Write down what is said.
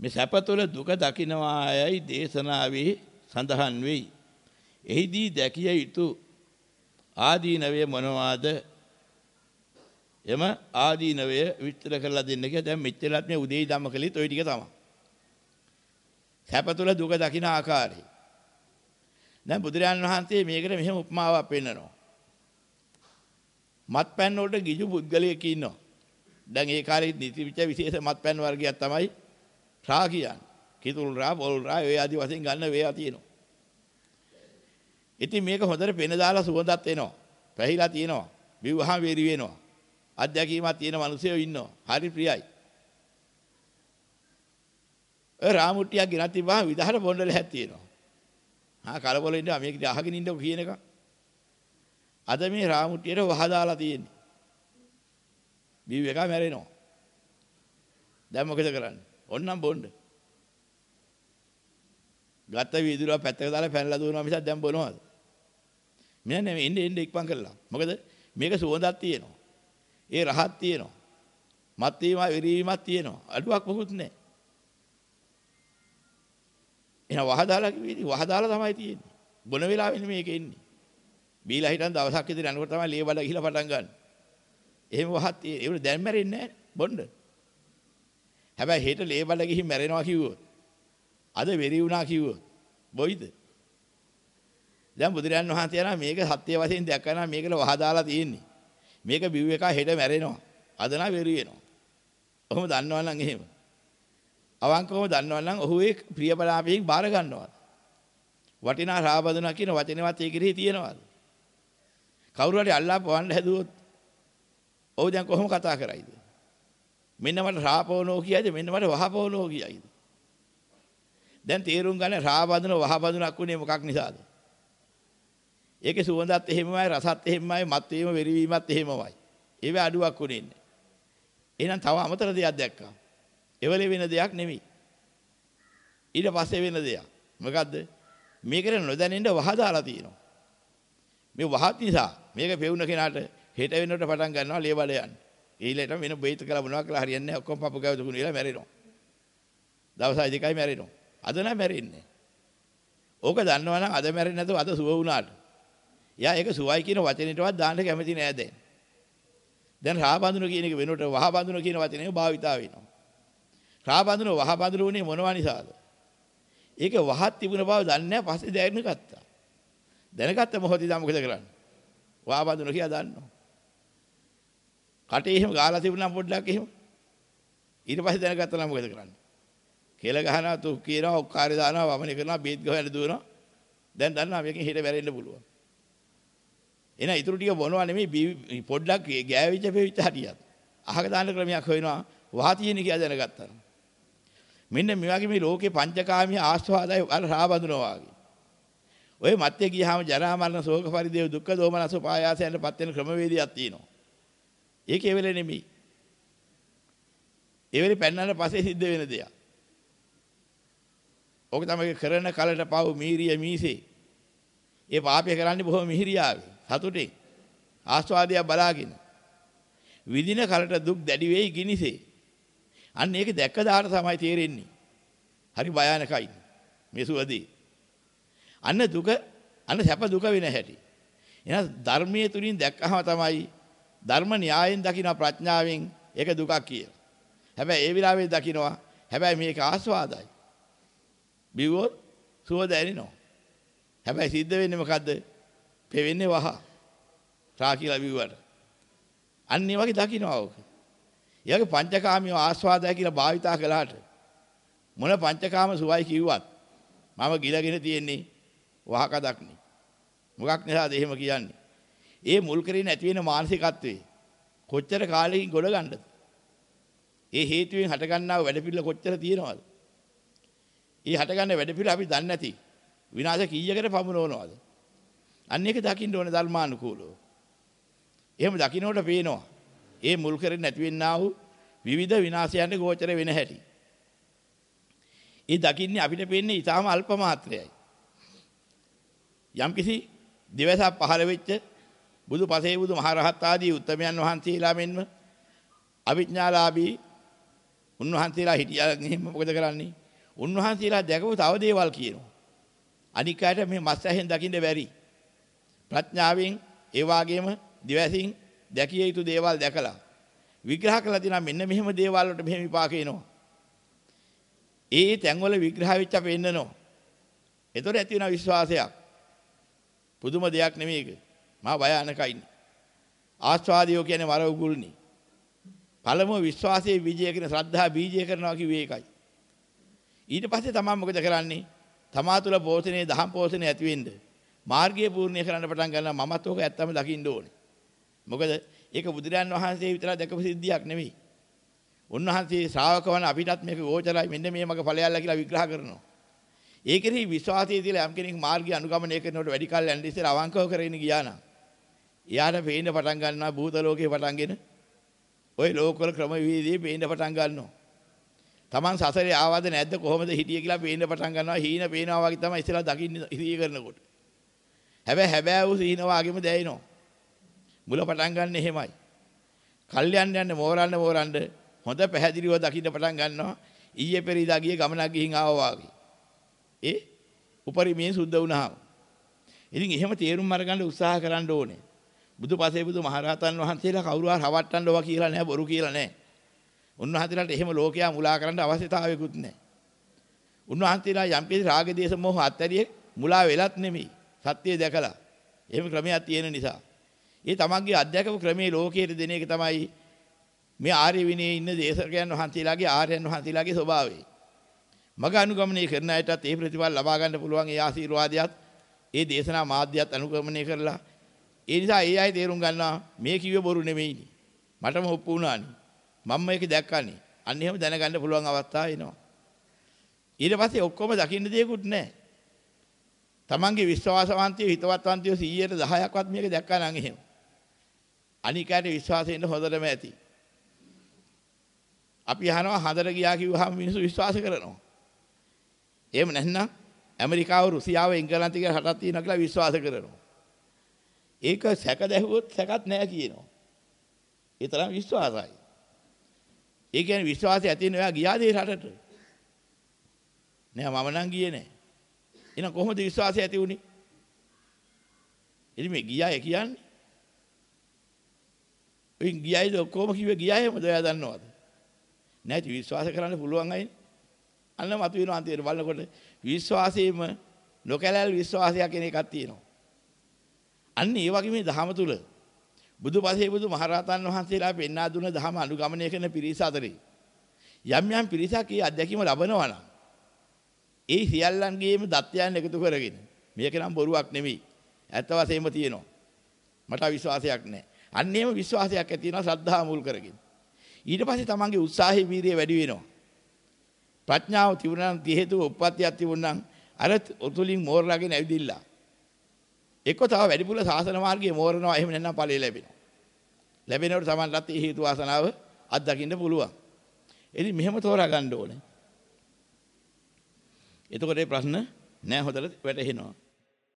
මේ සැප තුළ දුක දකින්නවායයි දේශනාවේ සඳහන් වෙයි. එහිදී දැකිය යුතු ආදීනවය මොනවාද? එම ආදීනවය විස්තර කරලා දෙන්න කියලා දැන් මෙච්චරත් මේ උදේ ධම්ම කළේත් ওই ටික තමයි. සැප තුළ දුක දකින ආකාරය. දැන් බුදුරජාණන් වහන්සේ මේකට මෙහෙම උපමාවක් පෙන්නනවා. මත්පැන් වලට ගිජු පුද්ගලයෙක් ඉන්නවා. දැන් ඒ කාලේ නිතිවිච විශේෂ මත්පැන් වර්ගයක් තමයි රා කියන්නේ. කිතුල් රා, පොල් රා, ඔය ආදි වශයෙන් ගන්න වේවා තියෙනවා. ඉතින් මේක හොඳට පෙන දාලා සුවඳත් එනවා. පැහිලා තියෙනවා. විවහාම වේරි වෙනවා. අත්දැකීමක් තියෙන මිනිස්සුයෝ ඉන්නවා. හරි ප්‍රියයි. ඒ රාමුට්ටියක් ගෙනත් තිබ්බහම විදහාට බොණ්ඩල හැක් තියෙනවා. හා කලබල ඉන්නවා මේක අහගෙන ඉන්නකො කියන එක. අද මේ රාමුට්ටියට වහ දාලා තියෙන්නේ. බිව් එක මැරෙනවා. දැන් මොකද කරන්නේ? ඔන්නම් බොන්න. ගත්ත වීදුරුව පැත්තක දාලා පැනලා දුවනවා මිසක් දැන් බොනවද? මෙන්න නෙමෙයි ඉන්න ඉන්න ඉක්මන් කරලා. මොකද මේක සුවඳක් තියෙනවා. ඒ රහක් තියෙනවා. මත් වීම විරීමක් තියෙනවා. අඩුවක් මොකුත් නැහැ. එහෙනම් වහදාලා කිව්වේ වහදාලා තමයි තියෙන්නේ. බොන වෙලාවෙන්නේ මේක එන්නේ. බීලා හිටන් දවසක් ඉදිරිය යනකොට තමයි ලේ බඩ ගිහිලා පටන් ගන්න. එහෙම වහක් තියෙන්නේ. ඒක දැන් මැරෙන්නේ නැහැ බොන්න. හැබැයි හෙට ලේ බඩ ගිහින් මැරෙනවා කිව්වොත් අද වෙරි වුණා කිව්වොත් බොයිද? දැන් බුදුරයන් වහන්සේ යනවා මේක සත්‍ය වශයෙන් දැක්කම මේකල වහදාලා තියෙන්නේ. මේක බිව් එක හෙට මැරෙනවා. අද නා වෙරි වෙනවා. ඔහොම දන්නවනම් එහෙම. අවංකවම දන්නවනම් ඔහු ඒ ප්‍රියබලාපයෙන් බාර ගන්නවා. වටිනා රාබදුනා කියන වචනවත් ඒ කෙරෙහි තියෙනවාද? කවුරු හරි අල්ලා පවන්න හැදුවොත් ඔහු දැන් කොහොම කතා කරයිද? මෙන්න මට රාපවනෝ කියයිද මෙන්න මට වහපවනෝ කියයිද? දැන් තේරුම් ගන්න රාබදුන වහබදුනක් උනේ මොකක් නිසාද? ඒකේ සුවඳත් එහෙමමයි රසත් එහෙමමයි මත් වීම වෙරිවීමත් එහෙමමයි. ඒවේ අඩුවක් උනේ නැහැ. එහෙනම් තව අමතර දෙයක් දැක්කා. එවලේ වෙන දෙයක් නෙමෙයි. ඊට පස්සේ වෙන දෙයක්. මොකද්ද? මේකට නොදැනෙන්න වහ දාලා තියෙනවා. මේ වහත් නිසා මේක පෙවුන කෙනාට හෙට වෙනකොට පටන් ගන්නවා ලේ බඩ යන්න. ඊළඟට වෙන බේත් කළා මොනවා කළා හරියන්නේ නැහැ. ඔක්කොම පපු ගාව දුකුණු වෙලා මැරෙනවා. දවසයි දෙකයි මැරෙනවා. අද නම් මැරෙන්නේ. ඕක දන්නවනම් අද මැරෙන්නේ නැතුව අද සුව වුණාට. යා ඒක සුවයි කියන වචනෙටවත් දාන්න කැමති නෑ දැන්. දැන් රාබඳුන කියන එක වෙනකොට වහබඳුන කියන වචනේ භාවිතා වෙනවා. රාබඳුන වහබඳුන උනේ මොනවා නිසාද? ඒක වහත් තිබුණ බව දන්නේ නැහැ පස්සේ දැනගත්තා. දැනගත්ත මොහොතේ දැන් මොකද කරන්නේ? වහබඳුන කියලා දන්නවා. කටේ එහෙම ගාලා තිබුණා පොඩ්ඩක් එහෙම. ඊට පස්සේ දැනගත්තා නම් මොකද කරන්නේ? කෙල ගහනවා තු කියනවා ඔක්කාරේ දානවා වමනේ කරනවා බීත් ගහලා දුවනවා. දැන් දන්නවා මේකෙන් හිට වැරෙන්න පුළුවන්. එන ඉතුරු ටික බොනවා නෙමෙයි පොඩ්ඩක් ගෑවිච්ච පෙවිච්ච හටියක්. අහක දාන්න ක්‍රමයක් හොයනවා වහා තියෙන කියලා දැනගත්තා. මෙන්න මේ වගේ මේ ලෝකේ පංචකාමී ආස්වාදය අර රාබඳුනවා වගේ. ඔය මැත්තේ ගියාම ජරා මරණ ශෝක පරිදේව දුක්ඛ දෝමනස උපායාසයන්ට පත් වෙන ක්‍රමවේදයක් තියෙනවා. ඒකේ වෙලෙ නෙමෙයි. ඒ වෙලෙ පෙන්නන පස්සේ සිද්ධ වෙන දෙයක්. ඕක තමයි කරන කලට පව් මීරිය මීසේ. ඒ පාපය කරන්නේ බොහොම මිහිරියාවේ. සතුටින් ආස්වාදය බලාගෙන විදින කලට දුක් දැඩි වෙයි ගිනිසේ. අන්න ඒක දැක්ක දාට තමයි තේරෙන්නේ. හරි භයානකයි මේ සුවදී. අන්න දුක අන්න සැප දුක වෙන හැටි. එහෙනම් ධර්මයේ තුලින් දැක්කහම තමයි ධර්ම න්‍යායෙන් දකින්න ප්‍රඥාවෙන් ඒක දුකක් කියලා. හැබැයි ඒ විලාවේ දකින්නවා හැබැයි මේක ආස්වාදයි. බිව්වොත් සුව දැනෙනවා. හැබැයි සිද්ධ වෙන්නේ මොකද්ද? පෙවෙන්නේ වහ. රා කියලා බිව්වට. අන්න ඒ වගේ දකින්නවා ඕක. ඊයගේ පංචකාමී ආස්වාදය කියලා භාවිතා කළාට මොන පංචකාම සුවයි කිව්වත් මම ගිලගෙන තියෙන්නේ වහකදක්නේ. මොකක් නිසාද එහෙම කියන්නේ? ඒ මුල් කරගෙන ඇති වෙන මානසිකත්වයේ කොච්චර කාලෙකින් ගොඩ ගන්නද? ඒ හේතුවෙන් හටගන්නා වැඩපිළිවෙල කොච්චර තියෙනවද? ඒ හටගන්න වැඩපිළිවෙල අපි දන්නේ නැති විනාශ කීයකට පමුණවනවද? අන්න ඒක දකින්න ඕනේ ධර්මානුකූලව. එහෙම දකින්නකොට පේනවා. ඒ මුල් කරගෙන නැති වෙන්නා වූ විවිධ විනාශයන්ට ගෝචර වෙන හැටි. ඒ දකින්නේ අපිට පේන්නේ ඊටාම අල්ප මාත්‍රයයි. යම්කිසි දිවසක් පහළ වෙච්ච බුදු පසේ බුදු මහරහත් ආදී උත්තමයන් වහන්සේලා මෙන්ම අවිඥාලාභී උන්වහන්සේලා හිටියා එහෙම මොකද කරන්නේ? උන්වහන්සේලා දැකපු තව දේවල් කියනවා. අනික් අයට මේ මස් ඇහෙන් දකින්න බැරි. ප්‍රඥාවෙන් ඒ වගේම දිවසින් දැකිය යුතු දේවල් දැකලා විග්‍රහ කළා දිනා මෙන්න මෙහෙම දේවල් වලට මෙහෙම විපාක එනවා. ඒ තැන්වල විග්‍රහ වෙච්ච අප එන්නනෝ. ඒතොර ඇති වෙන විශ්වාසයක්. පුදුම දෙයක් නෙමෙයි ඒක. මා භයානකයි. ආස්වාදියෝ කියන්නේ වර උගුල්නි. පළමුව විශ්වාසයේ බීජය කියන ශ්‍රද්ධා බීජය කරනවා කිව්වේ ඒකයි. ඊට පස්සේ තමන් මොකද කරන්නේ? තමා තුළ පෝෂණයේ දහම් පෝෂණය ඇති වෙන්න මාර්ගය පූර්ණය කරන්න පටන් ගන්නවා මමත් ඕක ඇත්තම දකින්න ඕනේ. මොකද ඒක බුදුරයන් වහන්සේ විතරක් දැකපු සිද්ධියක් නෙවෙයි. උන්වහන්සේ ශ්‍රාවක වන අපිටත් මේක ගෝචරයි මෙන්න මේ මග ඵලයල්ලා කියලා විග්‍රහ කරනවා. ඒ කෙරෙහි විශ්වාසය තියලා යම් කෙනෙක් මාර්ගය අනුගමනය කරනකොට වැඩි කල් යන්න ඉස්සෙල්ලා අවංකව කරගෙන ගියා නම් එයාට පේන්න පටන් ගන්නවා භූත ලෝකේ පටන්ගෙන ওই ලෝකවල ක්‍රම විවිධයේ පේන්න පටන් ගන්නවා. Taman සසරේ ආවද නැද්ද කොහොමද හිටියේ කියලා පේන්න පටන් ගන්නවා. හීන පේනවා වගේ තමයි ඉස්සෙල්ලා දකින්න ඉතිරි කරනකොට. හැබැයි හැබෑ වූ සීන වාගෙම දැයිනවා. මුල පටන් ගන්න එහෙමයි. කල්යන්න යන්න මෝරන්න මෝරන්න හොඳ පැහැදිලිව දකින්න පටන් ගන්නවා. ඊයේ පෙරේදා ගියේ ගමනක් ගිහින් ආවා වගේ. ඒ උපරිමයෙන් සුද්ධ වුණාම. ඉතින් එහෙම තේරුම් අරගන්න උත්සාහ කරන්න ඕනේ. බුදුපසේ බුදු මහරහතන් වහන්සේලා කවුරු හරි රවට්ටන්නව කියලා නෑ බොරු කියලා නෑ. උන්වහන්සේලාට එහෙම ලෝකයා මුලා කරන්න අවශ්‍යතාවයකුත් නෑ. උන්වහන්සේලා යම් කිසි රාග දේශ මොහ අත්හැරියේ මුලා වෙලත් නෙමෙයි. සත්‍යය දැකලා. එහෙම ක්‍රමයක් තියෙන නිසා. ඒ තමන්ගේ අධ්‍යක්ෂක ක්‍රමයේ ලෝකයේ දෙන එක තමයි මේ ආර්ය විනයේ ඉන්න දේශකයන් වහන්සේලාගේ ආර්යයන් වහන්සේලාගේ ස්වභාවය. මග අනුගමනය කරන අයටත් ඒ ප්‍රතිඵල ලබා ගන්න පුළුවන් ඒ ආශිර්වාදයත් ඒ දේශනා මාධ්‍යයත් අනුගමනය කරලා ඒ නිසා ඒ අය තේරුම් ගන්නවා මේ කිව්ව බොරු නෙමෙයිනි. මටම ඔප්පු වුණානි. මම මේක දැක්කනේ. අන්න එහෙම දැනගන්න පුළුවන් අවස්ථාව එනවා. ඊට පස්සේ ඔක්කොම දකින්න දෙයක්වත් නැහැ. තමන්ගේ විශ්වාසවන්තයෝ හිතවත්වන්තයෝ 100ට 10ක්වත් මේක දැක්කා නම් එහෙම. අනිකාට විශ්වාසයෙන් හොඳටම ඇති. අපි අහනවා හදර ගියා කිව්වහම මිනිස්සු විශ්වාස කරනවා. එහෙම නැත්නම් ඇමරිකාව රුසියාව එංගලන්තය කියලා රටක් තියෙනවා කියලා විශ්වාස කරනවා. ඒක සැක දැහුවොත් සැකත් නැහැ කියනවා. ඒ තරම් විශ්වාසයි. ඒ කියන්නේ විශ්වාසය ඇති වෙන ඔයා ගියාද ඒ රටට? නෑ මම නම් ගියේ නෑ. එහෙනම් කොහොමද විශ්වාසය ඇති වුනේ? ඉතින් මේ ගියාය කියන්නේ ඔයින් ගියයිද ඔක්කොම කිව්වේ ගියායමද ඔයා දන්නවද? නැති විශ්වාස කරන්න පුළුවන් අයනේ. අන්න මතුවෙන අන්තිමට බලනකොට විශ්වාසයේම නොකැලැල් විශ්වාසයක් කියන එකක් තියෙනවා. අන්න ඒ වගේ මේ ධහම තුල බුදුපසේ බුදු මහරහතන් වහන්සේලා පෙන්වා දුන ධහම අනුගමනය කරන පිරිස අතරේ යම් යම් පිරිසක් ඒ අධ්‍යක්ීම ලබනවා නම් ඒ සියල්ලන්ගේම දත්යන් එකතු කරගෙන මේක නම් බොරුවක් නෙමෙයි. ඇත්ත වශයෙන්ම තියෙනවා. මට විශ්වාසයක් නැහැ. අන්න එහෙම විශ්වාසයක් ඇති වෙනවා ශ්‍රද්ධාව මුල් කරගෙන. ඊට පස්සේ තමන්ගේ උත්සාහයේ වීරිය වැඩි වෙනවා. ප්‍රඥාව තිබුණා නම් හේතුව උප්පත්තියක් තිබුණා නම් අර උතුලින් මෝරලාගෙන ඇවිදිලා. එක්ක තව වැඩිපුර සාසන මාර්ගයේ මෝරනවා එහෙම නැත්නම් ඵලෙ ලැබෙනවා. ලැබෙනකොට තමන්ටත් ඒ හේතු වාසනාව අත්දකින්න පුළුවන්. ඉතින් මෙහෙම තෝරා ගන්න ඕනේ. එතකොට මේ ප්‍රශ්න නෑ හොදට වැටහෙනවා.